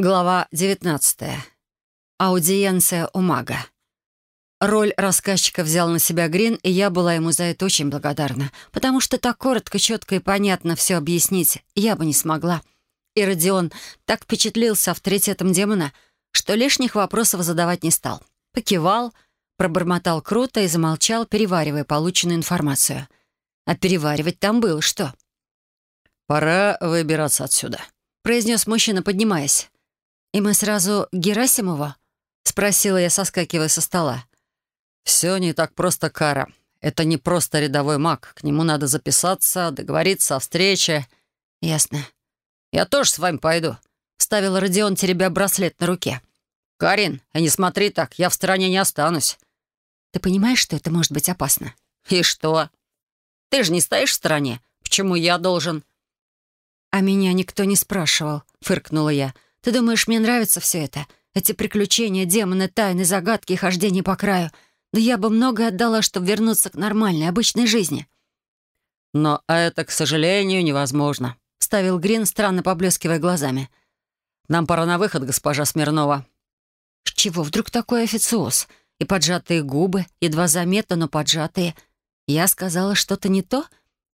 Глава 19. Аудиенция у мага. Роль рассказчика взял на себя Грин, и я была ему за это очень благодарна, потому что так коротко, четко и понятно все объяснить я бы не смогла. И Родион так впечатлился авторитетом демона, что лишних вопросов задавать не стал. Покивал, пробормотал круто и замолчал, переваривая полученную информацию. А переваривать там было что? «Пора выбираться отсюда», — произнес мужчина, поднимаясь. «И мы сразу Герасимова?» — спросила я, соскакивая со стола. «Все не так просто, Кара. Это не просто рядовой маг. К нему надо записаться, договориться о встрече». «Ясно». «Я тоже с вами пойду», — вставил Родион, теребя браслет на руке. «Карин, а не смотри так, я в стороне не останусь». «Ты понимаешь, что это может быть опасно?» «И что? Ты же не стоишь в стороне. Почему я должен?» «А меня никто не спрашивал», — фыркнула я. Ты думаешь, мне нравится все это? Эти приключения, демоны, тайны, загадки и хождение по краю. Да я бы многое отдала, чтобы вернуться к нормальной, обычной жизни». «Но это, к сожалению, невозможно», — ставил Грин, странно поблескивая глазами. «Нам пора на выход, госпожа Смирнова». С чего вдруг такой официоз? И поджатые губы, едва заметно, но поджатые. Я сказала что-то не то?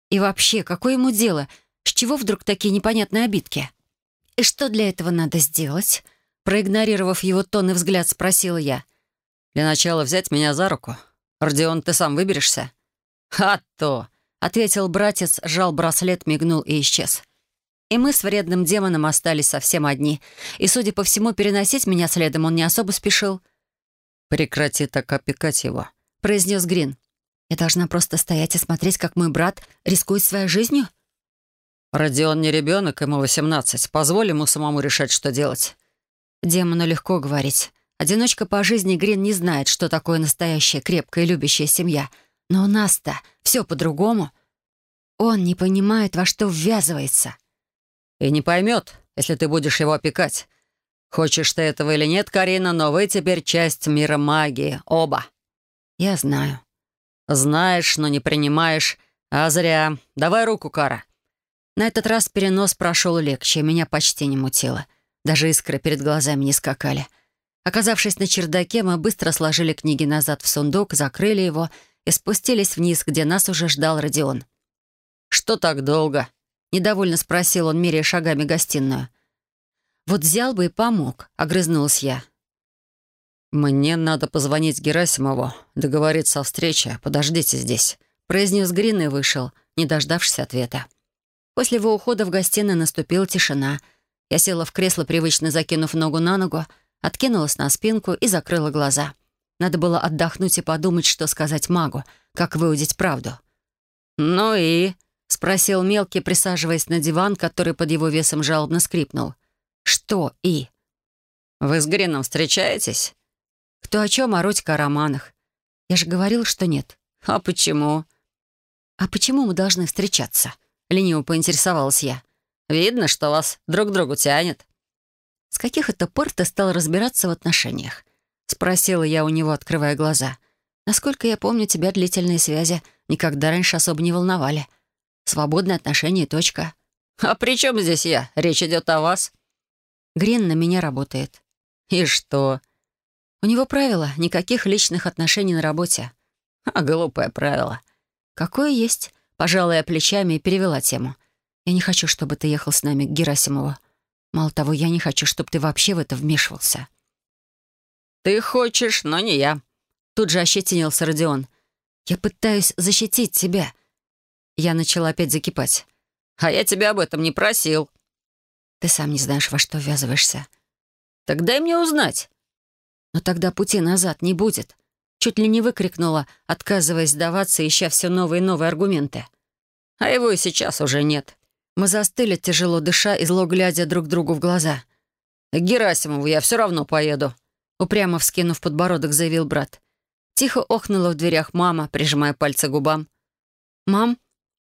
И вообще, какое ему дело? С чего вдруг такие непонятные обидки?» «И что для этого надо сделать?» Проигнорировав его тон и взгляд, спросила я. «Для начала взять меня за руку. Родион, ты сам выберешься?» «А то!» — ответил братец, сжал браслет, мигнул и исчез. И мы с вредным демоном остались совсем одни. И, судя по всему, переносить меня следом он не особо спешил. «Прекрати так опекать его», — произнес Грин. «Я должна просто стоять и смотреть, как мой брат рискует своей жизнью?» «Родион не ребенок, ему восемнадцать. Позволь ему самому решать, что делать». Демону легко говорить. Одиночка по жизни Грин не знает, что такое настоящая, крепкая, любящая семья. Но у нас-то все по-другому. Он не понимает, во что ввязывается. И не поймет, если ты будешь его опекать. Хочешь ты этого или нет, Карина, но вы теперь часть мира магии. Оба. Я знаю. Знаешь, но не принимаешь. А зря. Давай руку, Кара. На этот раз перенос прошел легче, меня почти не мутило. Даже искры перед глазами не скакали. Оказавшись на чердаке, мы быстро сложили книги назад в сундук, закрыли его и спустились вниз, где нас уже ждал Родион. «Что так долго?» — недовольно спросил он, меряя шагами гостиную. «Вот взял бы и помог», — огрызнулась я. «Мне надо позвонить Герасимову, договориться о встрече. Подождите здесь», — произнес Грин и вышел, не дождавшись ответа. После его ухода в гостиной наступила тишина. Я села в кресло, привычно закинув ногу на ногу, откинулась на спинку и закрыла глаза. Надо было отдохнуть и подумать, что сказать магу, как выудить правду. «Ну и?» — спросил мелкий, присаживаясь на диван, который под его весом жалобно скрипнул. «Что «и»?» «Вы с Грином встречаетесь?» «Кто о чем, а Родька о романах. Я же говорил, что нет». «А почему?» «А почему мы должны встречаться?» Лениво поинтересовалась я. «Видно, что вас друг к другу тянет». «С каких это пор ты стал разбираться в отношениях?» Спросила я у него, открывая глаза. «Насколько я помню, тебя длительные связи никогда раньше особо не волновали. Свободные отношения — точка». «А при чем здесь я? Речь идет о вас». Грин на меня работает. «И что?» «У него правило — никаких личных отношений на работе». «А глупое правило». «Какое есть?» Пожала плечами и перевела тему. «Я не хочу, чтобы ты ехал с нами к Герасимову. Мало того, я не хочу, чтобы ты вообще в это вмешивался». «Ты хочешь, но не я». Тут же ощетинился Родион. «Я пытаюсь защитить тебя». Я начала опять закипать. «А я тебя об этом не просил». «Ты сам не знаешь, во что ввязываешься». «Так дай мне узнать». «Но тогда пути назад не будет. Чуть ли не выкрикнула, отказываясь сдаваться, ища все новые и новые аргументы. А его и сейчас уже нет. Мы застыли, тяжело дыша и зло глядя друг другу в глаза. «К Герасимову я все равно поеду», — упрямо вскинув подбородок, заявил брат. Тихо охнула в дверях мама, прижимая пальцы к губам. «Мам?»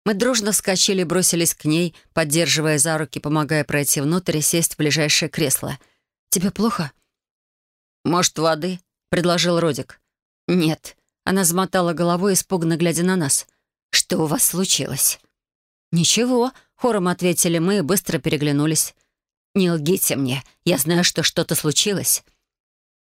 Мы дружно вскочили и бросились к ней, поддерживая за руки, помогая пройти внутрь и сесть в ближайшее кресло. «Тебе плохо?» «Может, воды?» — предложил Родик. «Нет». Она замотала головой, испуганно глядя на нас. «Что у вас случилось?» «Ничего», — хором ответили мы и быстро переглянулись. Не лгите мне. Я знаю, что что-то случилось».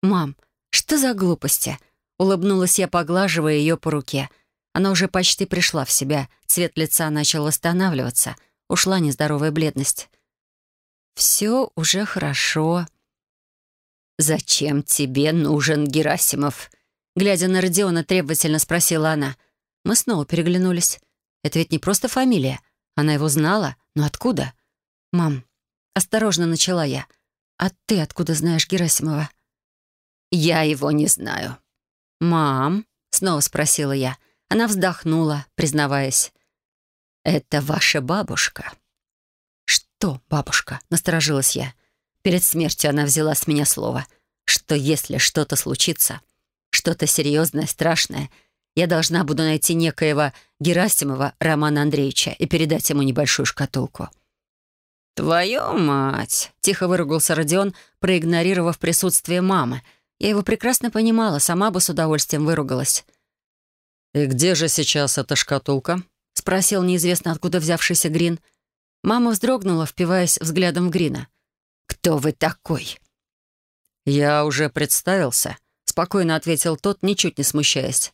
«Мам, что за глупости?» Улыбнулась я, поглаживая ее по руке. Она уже почти пришла в себя. Цвет лица начал восстанавливаться. Ушла нездоровая бледность. «Все уже хорошо». «Зачем тебе нужен Герасимов?» Глядя на Родиона, требовательно спросила она. Мы снова переглянулись. Это ведь не просто фамилия. Она его знала. Но откуда? «Мам, осторожно начала я. А ты откуда знаешь Герасимова?» «Я его не знаю». «Мам?» — снова спросила я. Она вздохнула, признаваясь. «Это ваша бабушка». «Что, бабушка?» — насторожилась я. Перед смертью она взяла с меня слово, что если что-то случится, что-то серьезное, страшное, я должна буду найти некоего Герасимова Романа Андреевича и передать ему небольшую шкатулку. «Твою мать!» — тихо выругался Родион, проигнорировав присутствие мамы. Я его прекрасно понимала, сама бы с удовольствием выругалась. «И где же сейчас эта шкатулка?» — спросил неизвестно откуда взявшийся Грин. Мама вздрогнула, впиваясь взглядом в Грина. «Кто вы такой?» «Я уже представился», — спокойно ответил тот, ничуть не смущаясь.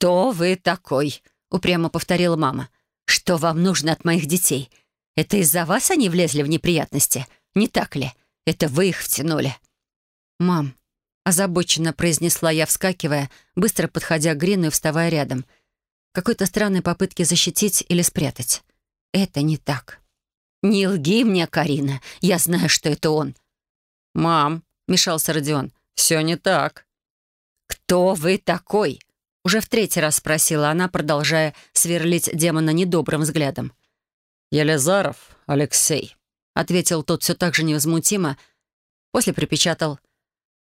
«Кто вы такой?» — упрямо повторила мама. «Что вам нужно от моих детей? Это из-за вас они влезли в неприятности? Не так ли? Это вы их втянули?» «Мам», — озабоченно произнесла я, вскакивая, быстро подходя к Грину и вставая рядом. Какой-то странной попытки защитить или спрятать. «Это не так». «Не лги мне, Карина. Я знаю, что это он». «Мам», — мешался Родион, — «все не так». «Кто вы такой?» Уже в третий раз спросила она, продолжая сверлить демона недобрым взглядом. «Елизаров Алексей», — ответил тот все так же невозмутимо, после припечатал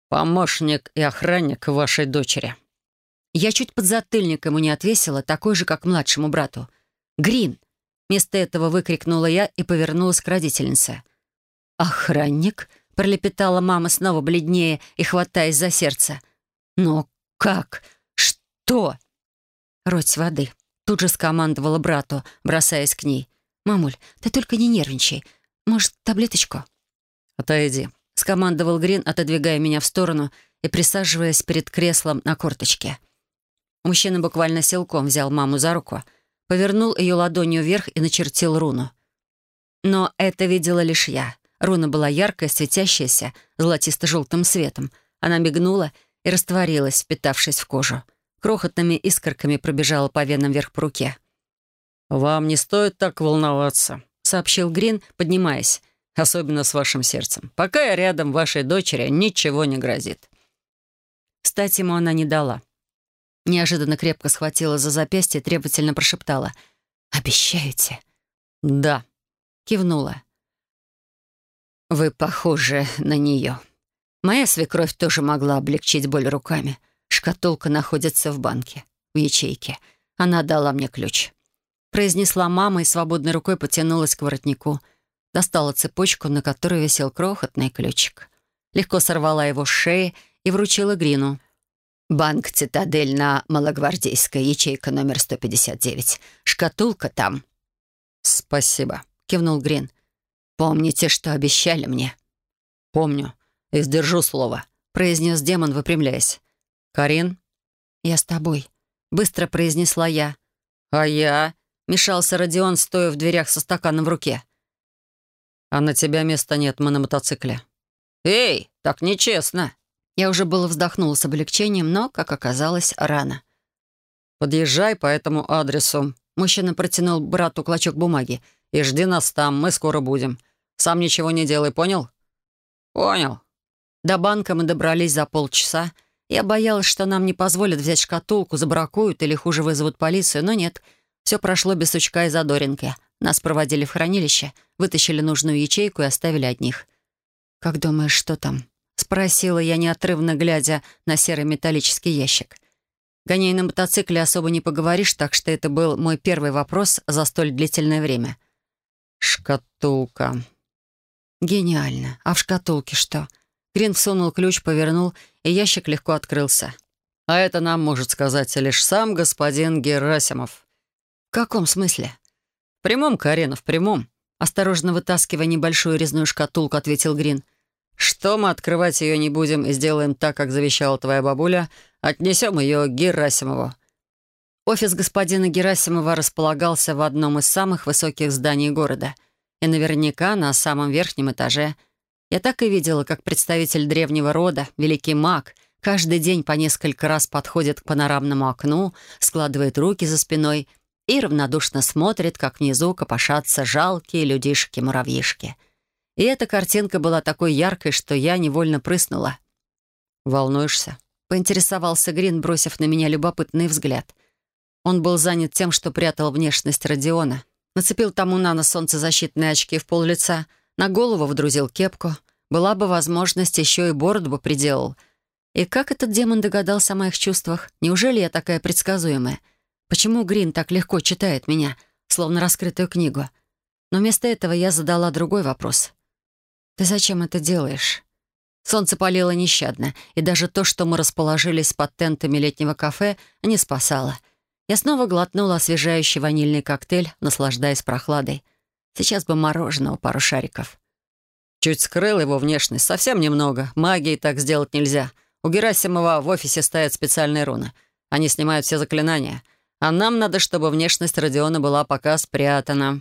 «Помощник и охранник вашей дочери». Я чуть подзатыльник ему не отвесила, такой же, как младшему брату. «Грин!» Вместо этого выкрикнула я и повернулась к родительнице. «Охранник?» — пролепетала мама снова бледнее и хватаясь за сердце. «Но как? Что?» «Роть воды», — тут же скомандовала брату, бросаясь к ней. «Мамуль, ты только не нервничай. Может, таблеточку?» «Отойди», — скомандовал Грин, отодвигая меня в сторону и присаживаясь перед креслом на корточке. Мужчина буквально силком взял маму за руку — повернул ее ладонью вверх и начертил руну. Но это видела лишь я. Руна была яркая, светящаяся, золотисто-желтым светом. Она мигнула и растворилась, впитавшись в кожу. Крохотными искорками пробежала по венам вверх по руке. «Вам не стоит так волноваться», — сообщил Грин, поднимаясь. «Особенно с вашим сердцем. Пока я рядом, вашей дочери ничего не грозит». Стать ему она не дала. Неожиданно крепко схватила за запястье и требовательно прошептала. «Обещаете?» «Да», — кивнула. «Вы похожи на нее. Моя свекровь тоже могла облегчить боль руками. Шкатулка находится в банке, в ячейке. Она дала мне ключ». Произнесла мама и свободной рукой потянулась к воротнику. Достала цепочку, на которой висел крохотный ключик. Легко сорвала его с шеи и вручила Грину. Банк «Цитадель» на Малогвардейской, ячейка номер 159. Шкатулка там». «Спасибо», — кивнул Грин. «Помните, что обещали мне?» «Помню. И сдержу слово», — произнес демон, выпрямляясь. «Карин?» «Я с тобой», — быстро произнесла я. «А я?» — мешался Родион, стоя в дверях со стаканом в руке. «А на тебя места нет, мы на мотоцикле». «Эй, так нечестно!» Я уже было вздохнула с облегчением, но, как оказалось, рано. «Подъезжай по этому адресу». Мужчина протянул брату клочок бумаги. «И жди нас там, мы скоро будем. Сам ничего не делай, понял?» «Понял». До банка мы добрались за полчаса. Я боялась, что нам не позволят взять шкатулку, забракуют или хуже вызовут полицию, но нет. Все прошло без сучка и задоринки. Нас проводили в хранилище, вытащили нужную ячейку и оставили одних. «Как думаешь, что там?» Спросила я, неотрывно глядя на серый металлический ящик. Гоняя на мотоцикле особо не поговоришь, так что это был мой первый вопрос за столь длительное время. «Шкатулка». «Гениально. А в шкатулке что?» Грин всунул ключ, повернул, и ящик легко открылся. «А это нам может сказать лишь сам господин Герасимов». «В каком смысле?» «В прямом, Карина, в прямом. Осторожно вытаскивая небольшую резную шкатулку, ответил Грин. «Что мы открывать ее не будем и сделаем так, как завещала твоя бабуля, отнесем ее Герасимову». Офис господина Герасимова располагался в одном из самых высоких зданий города. И наверняка на самом верхнем этаже. Я так и видела, как представитель древнего рода, великий маг, каждый день по несколько раз подходит к панорамному окну, складывает руки за спиной — и равнодушно смотрит, как внизу копошатся жалкие людишки-муравьишки. И эта картинка была такой яркой, что я невольно прыснула. «Волнуешься?» — поинтересовался Грин, бросив на меня любопытный взгляд. Он был занят тем, что прятал внешность Родиона. Нацепил тому на нос солнцезащитные очки в пол лица, на голову вдрузил кепку. Была бы возможность, еще и бороду бы приделал. И как этот демон догадался о моих чувствах? Неужели я такая предсказуемая? Почему Грин так легко читает меня, словно раскрытую книгу? Но вместо этого я задала другой вопрос. «Ты зачем это делаешь?» Солнце палило нещадно, и даже то, что мы расположились под тентами летнего кафе, не спасало. Я снова глотнула освежающий ванильный коктейль, наслаждаясь прохладой. Сейчас бы мороженого пару шариков. Чуть скрыл его внешность, совсем немного. Магии так сделать нельзя. У Герасимова в офисе стоят специальные руны. Они снимают все заклинания. А нам надо, чтобы внешность Родиона была пока спрятана».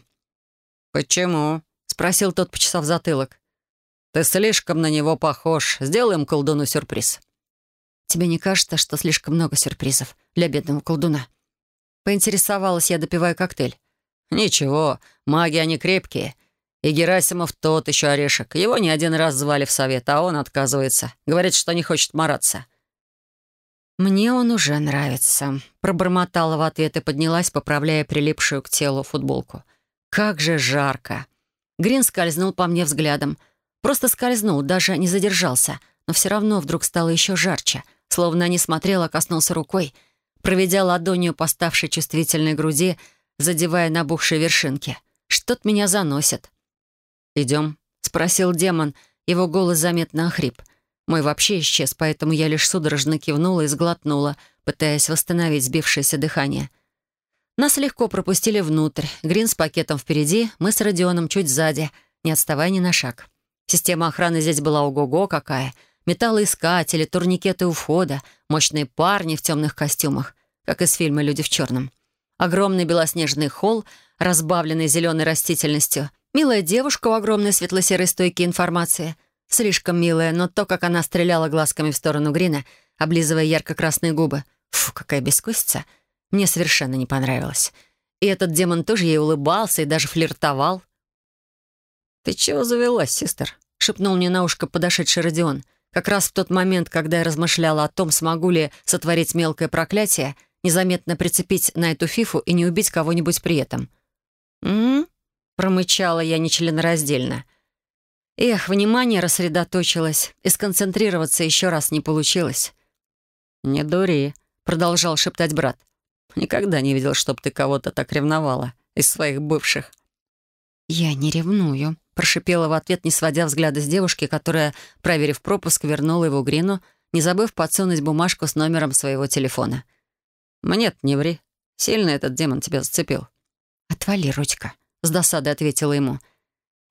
«Почему?» — спросил тот, почесав затылок. «Ты слишком на него похож. Сделаем колдуну сюрприз». «Тебе не кажется, что слишком много сюрпризов для бедного колдуна?» Поинтересовалась я, допивая коктейль. «Ничего, маги они крепкие. И Герасимов тот еще орешек. Его не один раз звали в совет, а он отказывается. Говорит, что не хочет мараться. «Мне он уже нравится», — пробормотала в ответ и поднялась, поправляя прилипшую к телу футболку. «Как же жарко!» Грин скользнул по мне взглядом. Просто скользнул, даже не задержался, но все равно вдруг стало еще жарче, словно не смотрела, а коснулся рукой, проведя ладонью по ставшей чувствительной груди, задевая набухшие вершинки. «Что-то меня заносит». «Идем?» — спросил демон. Его голос заметно охрип. Мой вообще исчез, поэтому я лишь судорожно кивнула и сглотнула, пытаясь восстановить сбившееся дыхание. Нас легко пропустили внутрь. Грин с пакетом впереди, мы с Родионом чуть сзади, не отставая ни на шаг. Система охраны здесь была ого-го какая. Металлоискатели, турникеты у входа, мощные парни в темных костюмах, как из фильма «Люди в черном». Огромный белоснежный холл, разбавленный зеленой растительностью, милая девушка в огромной светло-серой стойке информации — Слишком милая, но то, как она стреляла глазками в сторону Грина, облизывая ярко-красные губы, фу, какая бескусица, мне совершенно не понравилось. И этот демон тоже ей улыбался и даже флиртовал. «Ты чего завелась, сестер?» — шепнул мне на ушко подошедший Родион. Как раз в тот момент, когда я размышляла о том, смогу ли сотворить мелкое проклятие, незаметно прицепить на эту фифу и не убить кого-нибудь при этом. «М-м-м?» промычала я нечленораздельно — Эх, внимание рассредоточилось, и сконцентрироваться еще раз не получилось. «Не дури», — продолжал шептать брат. «Никогда не видел, чтоб ты кого-то так ревновала из своих бывших». «Я не ревную», — прошипела в ответ, не сводя взгляда с девушки, которая, проверив пропуск, вернула его Грину, не забыв подсунуть бумажку с номером своего телефона. «Мне-то не ври. Сильно этот демон тебя зацепил». «Отвали, Рудька», — с досадой ответила ему.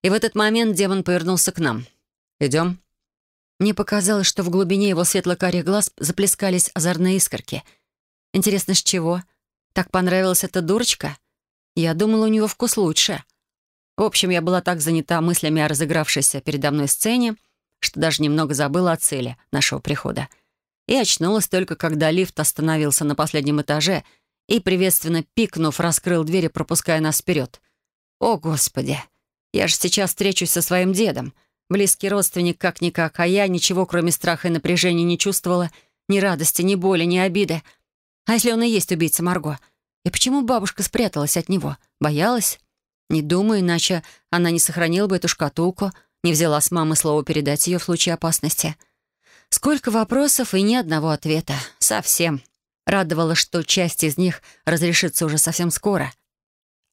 И в этот момент демон повернулся к нам. «Идем?» Мне показалось, что в глубине его светло-карих глаз заплескались озорные искорки. Интересно, с чего? Так понравилась эта дурочка? Я думала, у него вкус лучше. В общем, я была так занята мыслями о разыгравшейся передо мной сцене, что даже немного забыла о цели нашего прихода. И очнулась только, когда лифт остановился на последнем этаже и, приветственно пикнув, раскрыл двери, пропуская нас вперед. «О, Господи!» Я же сейчас встречусь со своим дедом. Близкий родственник как-никак, а я ничего, кроме страха и напряжения, не чувствовала. Ни радости, ни боли, ни обиды. А если он и есть убийца Марго? И почему бабушка спряталась от него? Боялась? Не думаю, иначе она не сохранила бы эту шкатулку, не взяла с мамы слово передать ее в случае опасности. Сколько вопросов и ни одного ответа. Совсем. Радовало, что часть из них разрешится уже совсем скоро.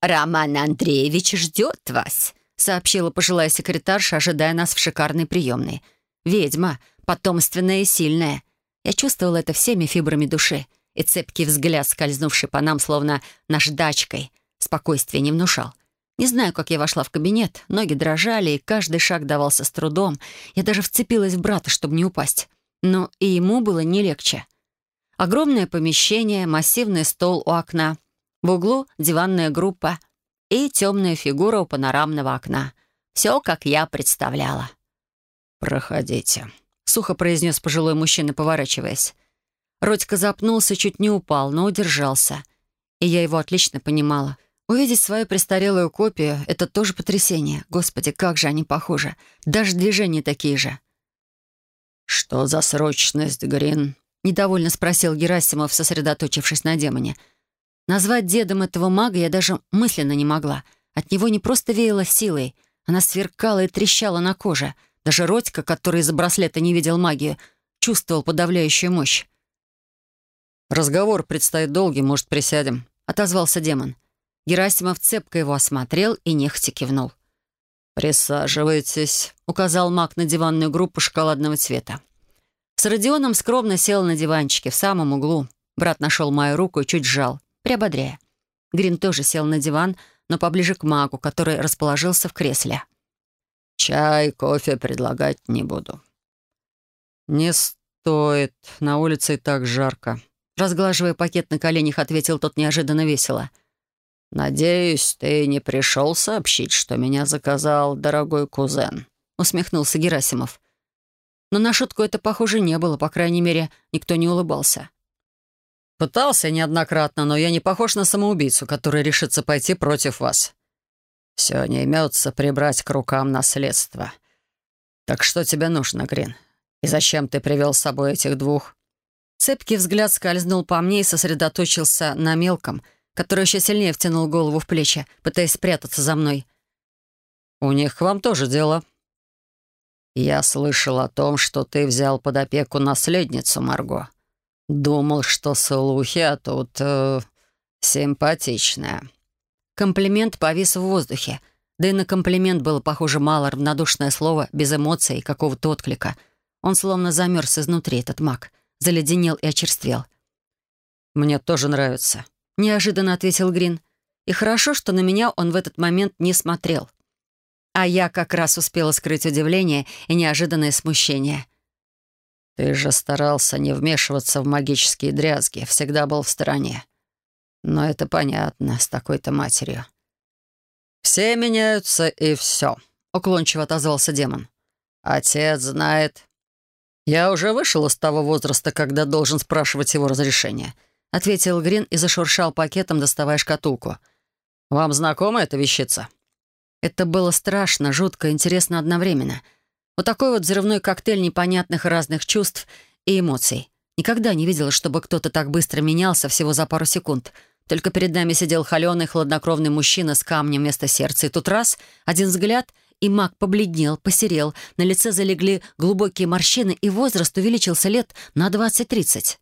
«Роман Андреевич ждет вас», — сообщила пожилая секретарша, ожидая нас в шикарной приемной. «Ведьма, потомственная и сильная. Я чувствовала это всеми фибрами души, и цепкий взгляд, скользнувший по нам, словно наждачкой, спокойствия не внушал. Не знаю, как я вошла в кабинет. Ноги дрожали, и каждый шаг давался с трудом. Я даже вцепилась в брата, чтобы не упасть. Но и ему было не легче. Огромное помещение, массивный стол у окна. В углу диванная группа и темная фигура у панорамного окна. Все, как я представляла. «Проходите», — сухо произнес пожилой мужчина, поворачиваясь. Родька запнулся, чуть не упал, но удержался. И я его отлично понимала. Увидеть свою престарелую копию — это тоже потрясение. Господи, как же они похожи. Даже движения такие же. «Что за срочность, Грин?» — недовольно спросил Герасимов, сосредоточившись на демоне. Назвать дедом этого мага я даже мысленно не могла. От него не просто веяло силой, она сверкала и трещала на коже. Даже Родька, который из-за браслета не видел магию, чувствовал подавляющую мощь. «Разговор предстоит долгий, может, присядем», — отозвался демон. Герасимов цепко его осмотрел и нехотя кивнул. «Присаживайтесь», — указал маг на диванную группу шоколадного цвета. С Родионом скромно сел на диванчике в самом углу. Брат нашел мою руку и чуть сжал, приободряя. Грин тоже сел на диван, но поближе к магу, который расположился в кресле. «Чай, кофе предлагать не буду». «Не стоит. На улице и так жарко». Разглаживая пакет на коленях, ответил тот неожиданно весело — «Надеюсь, ты не пришел сообщить, что меня заказал дорогой кузен», — усмехнулся Герасимов. Но на шутку это, похоже, не было, по крайней мере, никто не улыбался. «Пытался неоднократно, но я не похож на самоубийцу, который решится пойти против вас. Все не имется прибрать к рукам наследство. Так что тебе нужно, Грин? И зачем ты привел с собой этих двух?» Цепкий взгляд скользнул по мне и сосредоточился на мелком — который еще сильнее втянул голову в плечи, пытаясь спрятаться за мной. «У них к вам тоже дело». «Я слышал о том, что ты взял под опеку наследницу, Марго. Думал, что слухи, а тут... Э, симпатичная». Комплимент повис в воздухе. Да и на комплимент было похоже мало, равнодушное слово, без эмоций и какого-то отклика. Он словно замерз изнутри, этот маг. Заледенел и очерствел. «Мне тоже нравится», — неожиданно ответил Грин. И хорошо, что на меня он в этот момент не смотрел. А я как раз успела скрыть удивление и неожиданное смущение. «Ты же старался не вмешиваться в магические дрязги, всегда был в стороне. Но это понятно, с такой-то матерью». «Все меняются, и все», — уклончиво отозвался демон. «Отец знает. Я уже вышел из того возраста, когда должен спрашивать его разрешение ответил Грин и зашуршал пакетом, доставая шкатулку. «Вам знакома эта вещица?» Это было страшно, жутко, интересно одновременно. Вот такой вот взрывной коктейль непонятных разных чувств и эмоций. Никогда не видела, чтобы кто-то так быстро менялся всего за пару секунд. Только перед нами сидел холеный, хладнокровный мужчина с камнем вместо сердца. И тут раз, один взгляд, и маг побледнел, посерел, на лице залегли глубокие морщины, и возраст увеличился лет на двадцать-тридцать.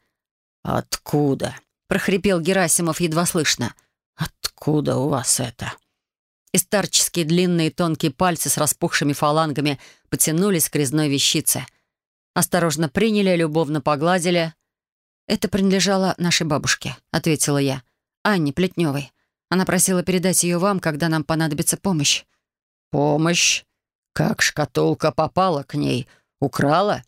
«Откуда?» — прохрипел Герасимов едва слышно. «Откуда у вас это?» И старческие длинные тонкие пальцы с распухшими фалангами потянулись к резной вещице. Осторожно приняли, любовно погладили. «Это принадлежало нашей бабушке», — ответила я. «Анне Плетневой. Она просила передать ее вам, когда нам понадобится помощь». «Помощь? Как шкатулка попала к ней? Украла?»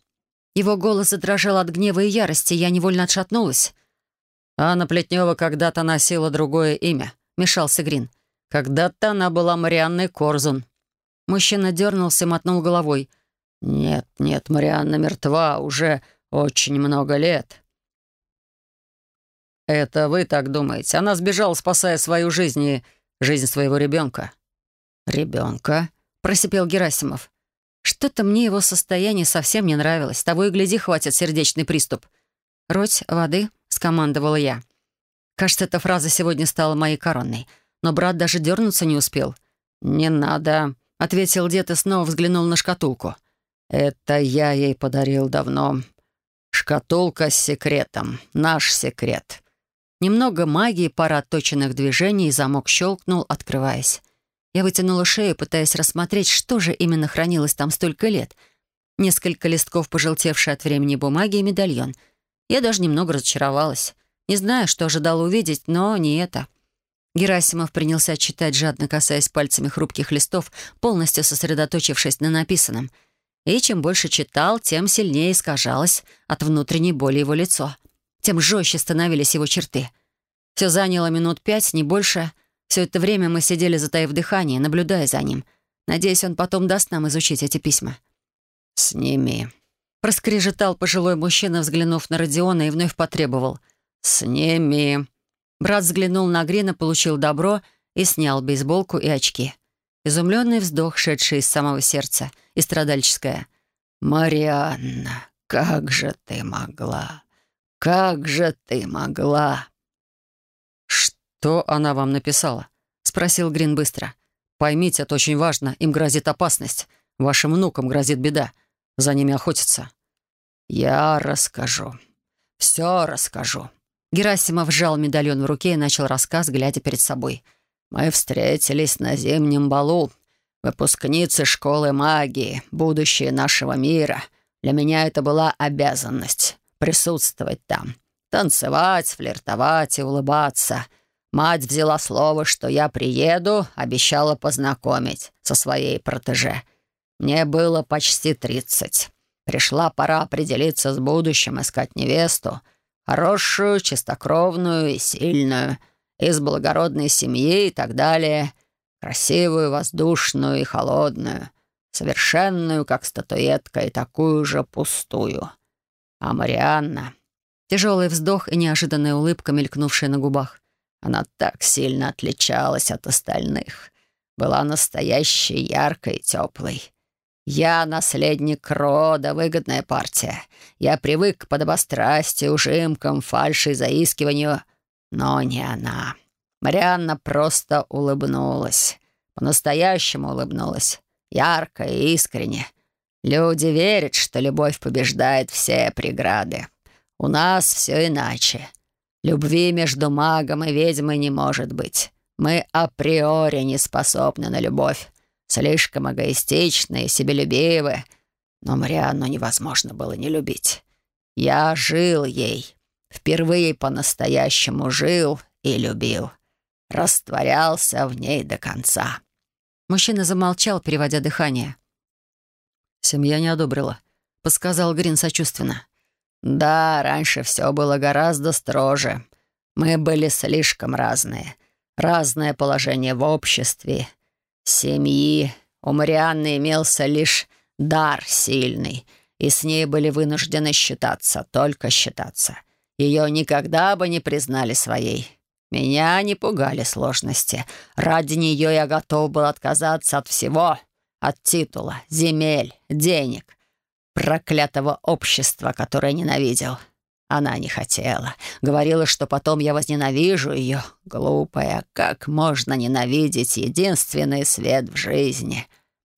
Его голос задрожал от гнева и ярости, я невольно отшатнулась. «Анна Плетнева когда-то носила другое имя», — мешался Грин. «Когда-то она была Марианной Корзун». Мужчина дернулся и мотнул головой. «Нет, нет, Марианна мертва уже очень много лет». «Это вы так думаете? Она сбежала, спасая свою жизнь и жизнь своего ребенка». «Ребенка?» — просипел Герасимов. Что-то мне его состояние совсем не нравилось. Того и гляди, хватит сердечный приступ. «Роть воды», — скомандовала я. Кажется, эта фраза сегодня стала моей коронной. Но брат даже дернуться не успел. «Не надо», — ответил дед и снова взглянул на шкатулку. «Это я ей подарил давно. Шкатулка с секретом. Наш секрет». Немного магии, пара отточенных движений, и замок щелкнул, открываясь. Я вытянула шею, пытаясь рассмотреть, что же именно хранилось там столько лет. Несколько листков, пожелтевшие от времени бумаги и медальон. Я даже немного разочаровалась. Не знаю, что ожидала увидеть, но не это. Герасимов принялся читать, жадно касаясь пальцами хрупких листов, полностью сосредоточившись на написанном. И чем больше читал, тем сильнее искажалось от внутренней боли его лицо. Тем жестче становились его черты. Все заняло минут пять, не больше. Все это время мы сидели, затаив дыхание, наблюдая за ним. Надеюсь, он потом даст нам изучить эти письма. «Сними», — проскрежетал пожилой мужчина, взглянув на Родиона, и вновь потребовал. «Сними». Брат взглянул на Грина, получил добро и снял бейсболку и очки. Изумленный вздох, шедший из самого сердца, и страдальческое. «Марианна, как же ты могла? Как же ты могла?» «Что она вам написала?» — спросил Грин быстро. «Поймите, это очень важно. Им грозит опасность. Вашим внукам грозит беда. За ними охотятся». «Я расскажу. Все расскажу. Герасимов сжал медальон в руке и начал рассказ, глядя перед собой. «Мы встретились на зимнем балу. Выпускницы школы магии, будущее нашего мира. Для меня это была обязанность — присутствовать там. Танцевать, флиртовать и улыбаться. Мать взяла слово, что я приеду, обещала познакомить со своей протеже. Мне было почти тридцать. Пришла пора определиться с будущим, искать невесту — Хорошую, чистокровную и сильную, из благородной семьи и так далее. Красивую, воздушную и холодную. Совершенную, как статуэтка, и такую же пустую. А Марианна... Тяжелый вздох и неожиданная улыбка, мелькнувшая на губах. Она так сильно отличалась от остальных. Была настоящей, яркой и теплой. «Я наследник рода, выгодная партия. Я привык к подобострастию, ужимкам, фальши и заискиванию. Но не она. Марианна просто улыбнулась. По-настоящему улыбнулась. Ярко и искренне. Люди верят, что любовь побеждает все преграды. У нас все иначе. Любви между магом и ведьмой не может быть. Мы априори не способны на любовь слишком эгоистичны и себелюбивы, но Марианну невозможно было не любить. Я жил ей, впервые по-настоящему жил и любил, растворялся в ней до конца». Мужчина замолчал, переводя дыхание. «Семья не одобрила», — подсказал Грин сочувственно. «Да, раньше все было гораздо строже. Мы были слишком разные. Разное положение в обществе, Семьи у Марианны имелся лишь дар сильный, и с ней были вынуждены считаться, только считаться. Ее никогда бы не признали своей. Меня не пугали сложности. Ради нее я готов был отказаться от всего. От титула, земель, денег, проклятого общества, которое ненавидел. Она не хотела. Говорила, что потом я возненавижу ее. Глупая, как можно ненавидеть единственный свет в жизни?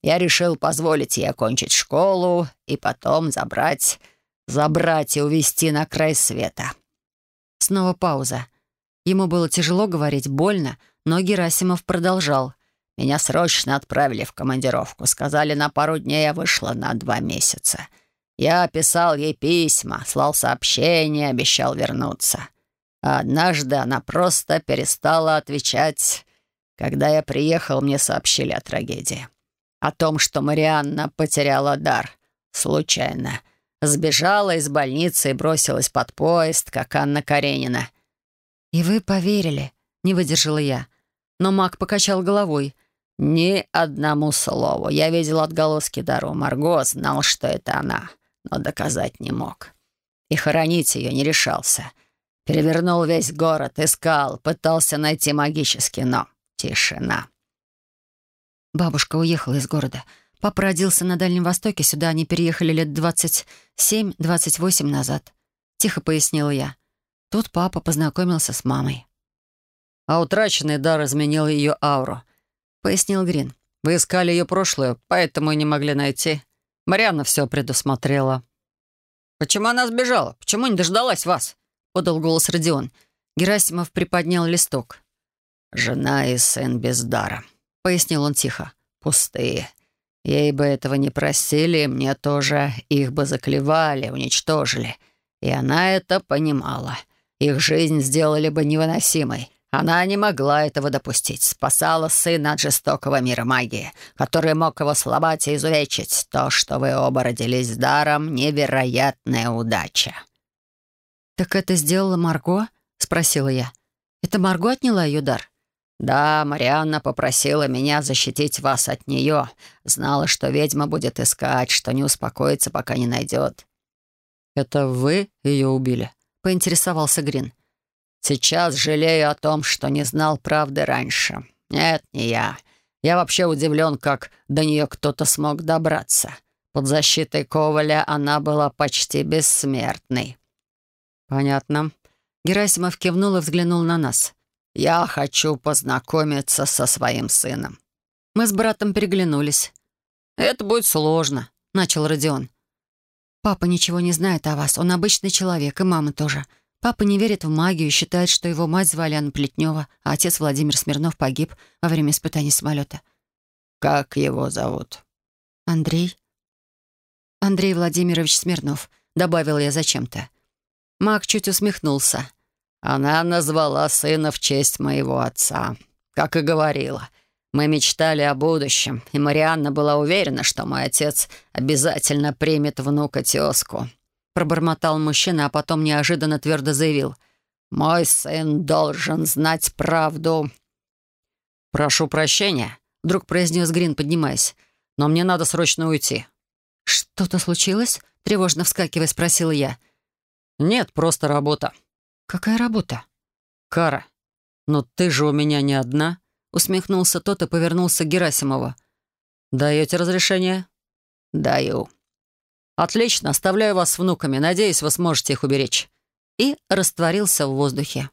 Я решил позволить ей окончить школу и потом забрать... Забрать и увезти на край света. Снова пауза. Ему было тяжело говорить, больно, но Герасимов продолжал. Меня срочно отправили в командировку. Сказали, на пару дней я вышла на два месяца. Я писал ей письма, слал сообщения, обещал вернуться. А однажды она просто перестала отвечать. Когда я приехал, мне сообщили о трагедии. О том, что Марианна потеряла дар. Случайно. Сбежала из больницы и бросилась под поезд, как Анна Каренина. «И вы поверили?» — не выдержала я. Но маг покачал головой. «Ни одному слову. Я видел отголоски дару. Марго знал, что это она но доказать не мог. И хоронить ее не решался. Перевернул весь город, искал, пытался найти магический, но тишина. Бабушка уехала из города. Папа родился на Дальнем Востоке, сюда они переехали лет 27-28 назад. Тихо пояснила я. Тут папа познакомился с мамой. «А утраченный дар изменил ее ауру», — пояснил Грин. «Вы искали ее прошлое, поэтому и не могли найти. Марианна все предусмотрела». «Почему она сбежала? Почему не дождалась вас?» — подал голос Родион. Герасимов приподнял листок. «Жена и сын без дара», — пояснил он тихо. «Пустые. Ей бы этого не просили, мне тоже. Их бы заклевали, уничтожили. И она это понимала. Их жизнь сделали бы невыносимой. Она не могла этого допустить. Спасала сына от жестокого мира магии, который мог его сломать и изувечить. То, что вы оба родились даром, невероятная удача». «Так это сделала Марго?» — спросила я. «Это Марго отняла ее дар?» «Да, Марианна попросила меня защитить вас от нее. Знала, что ведьма будет искать, что не успокоится, пока не найдет». «Это вы ее убили?» — поинтересовался Грин. «Сейчас жалею о том, что не знал правды раньше. Нет, не я. Я вообще удивлен, как до нее кто-то смог добраться. Под защитой Коваля она была почти бессмертной». «Понятно». Герасимов кивнул и взглянул на нас. «Я хочу познакомиться со своим сыном». Мы с братом переглянулись. «Это будет сложно», — начал Родион. «Папа ничего не знает о вас. Он обычный человек, и мама тоже. Папа не верит в магию и считает, что его мать звали Анна Плетнева, а отец Владимир Смирнов погиб во время испытаний самолета. «Как его зовут?» «Андрей». «Андрей Владимирович Смирнов», — добавил я зачем-то. Маг чуть усмехнулся. Она назвала сына в честь моего отца. Как и говорила, мы мечтали о будущем, и Марианна была уверена, что мой отец обязательно примет внука тезку. Пробормотал мужчина, а потом неожиданно твердо заявил. «Мой сын должен знать правду». «Прошу прощения», — вдруг произнес Грин, поднимаясь. «Но мне надо срочно уйти». «Что-то случилось?» — тревожно вскакивая, спросила я. «Нет, просто работа». «Какая работа?» «Кара, но ты же у меня не одна», — усмехнулся тот и повернулся к Герасимову. «Даете разрешение?» «Даю». «Отлично, оставляю вас с внуками. Надеюсь, вы сможете их уберечь». И растворился в воздухе.